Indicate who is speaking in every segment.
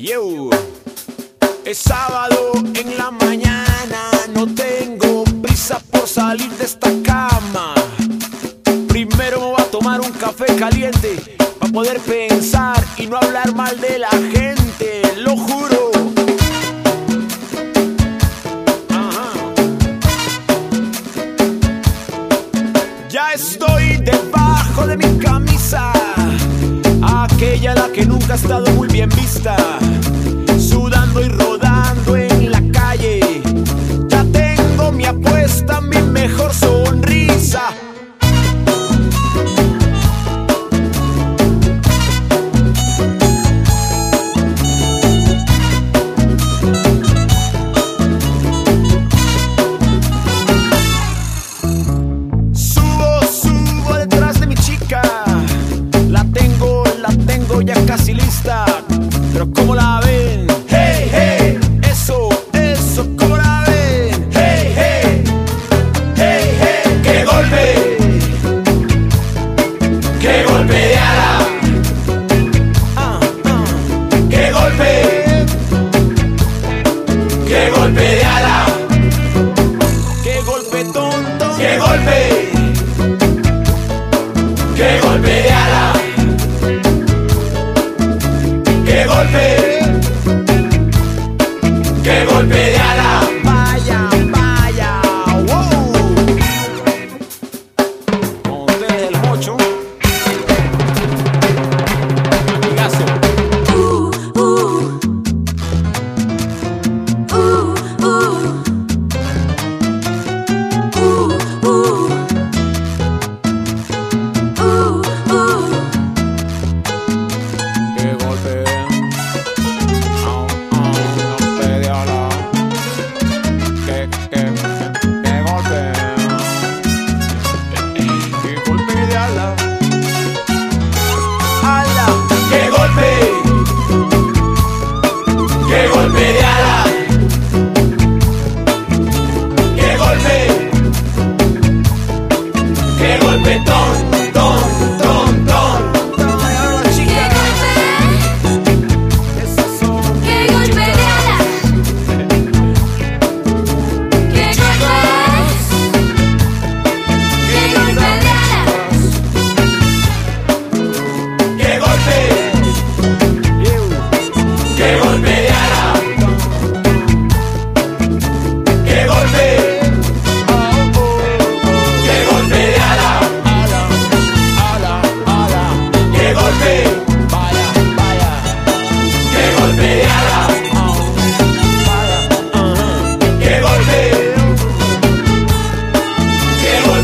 Speaker 1: Yo. Es sábado en la mañana, no tengo prisa por salir de esta cama. Primero me voy a tomar un café caliente para poder pensar y no hablar mal de la gente, lo juro. Ya estoy debajo de mi la que nunca ha estado muy bien vista, sudando y casi lista. Pero ¿cómo la ven? Golpe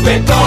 Speaker 1: bofetón.